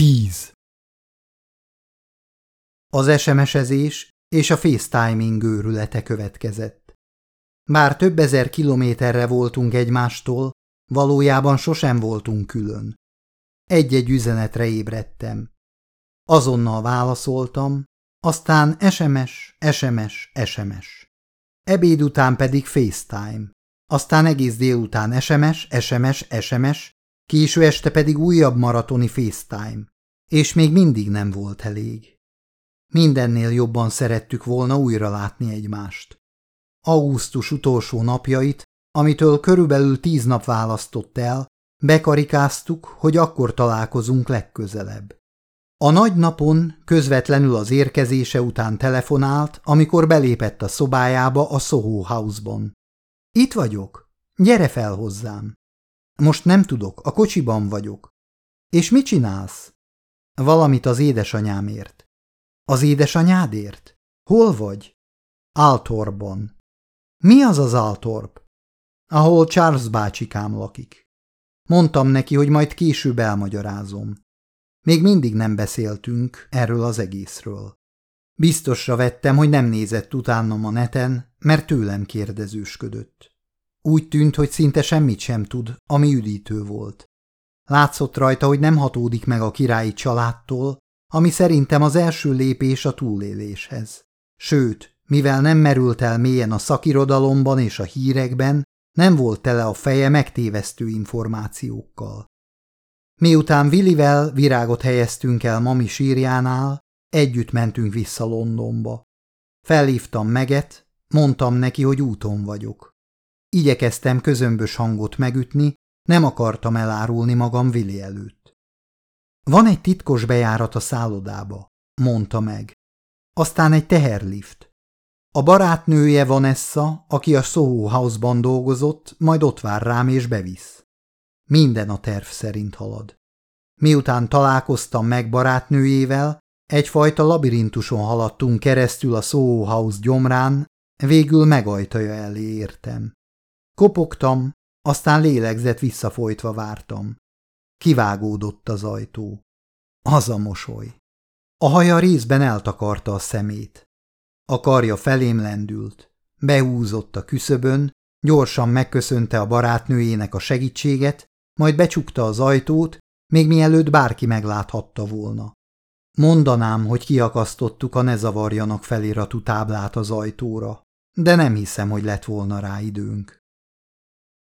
10. Az SMS-ezés és a FaceTiming őrülete következett. Bár több ezer kilométerre voltunk egymástól, valójában sosem voltunk külön. Egy-egy üzenetre ébredtem. Azonnal válaszoltam, aztán SMS, SMS, SMS. Ebéd után pedig FaceTime. Aztán egész délután SMS, SMS, SMS, Késő este pedig újabb maratoni FaceTime, és még mindig nem volt elég. Mindennél jobban szerettük volna újra látni egymást. Augusztus utolsó napjait, amitől körülbelül tíz nap választott el, bekarikáztuk, hogy akkor találkozunk legközelebb. A nagy napon közvetlenül az érkezése után telefonált, amikor belépett a szobájába a Soho House-ban. Itt vagyok, gyere fel hozzám. Most nem tudok, a kocsiban vagyok. És mit csinálsz? Valamit az édesanyámért. Az édesanyádért? Hol vagy? Altorban. Mi az az Altorp? Ahol Charles bácsikám lakik. Mondtam neki, hogy majd később elmagyarázom. Még mindig nem beszéltünk erről az egészről. Biztosra vettem, hogy nem nézett utánam a neten, mert tőlem kérdezősködött. Úgy tűnt, hogy szinte semmit sem tud, ami üdítő volt. Látszott rajta, hogy nem hatódik meg a királyi családtól, ami szerintem az első lépés a túléléshez. Sőt, mivel nem merült el mélyen a szakirodalomban és a hírekben, nem volt tele a feje megtévesztő információkkal. Miután Willivel virágot helyeztünk el mami sírjánál, együtt mentünk vissza Londonba. Felhívtam Meget, mondtam neki, hogy úton vagyok. Igyekeztem közömbös hangot megütni, nem akartam elárulni magam Vili előtt. Van egy titkos bejárat a szállodába, mondta meg. Aztán egy teherlift. A barátnője Vanessa, aki a Soho House-ban dolgozott, majd ott vár rám és bevisz. Minden a terv szerint halad. Miután találkoztam meg barátnőjével, egyfajta labirintuson haladtunk keresztül a Soho House gyomrán, végül megajtaja elé értem. Kopogtam, aztán lélegzett visszafolytva vártam. Kivágódott az ajtó. Az a mosoly. A haja részben eltakarta a szemét. A karja felém lendült. Behúzott a küszöbön, gyorsan megköszönte a barátnőjének a segítséget, majd becsukta az ajtót, még mielőtt bárki megláthatta volna. Mondanám, hogy kiakasztottuk a ne zavarjanak feliratú táblát az ajtóra, de nem hiszem, hogy lett volna rá időnk.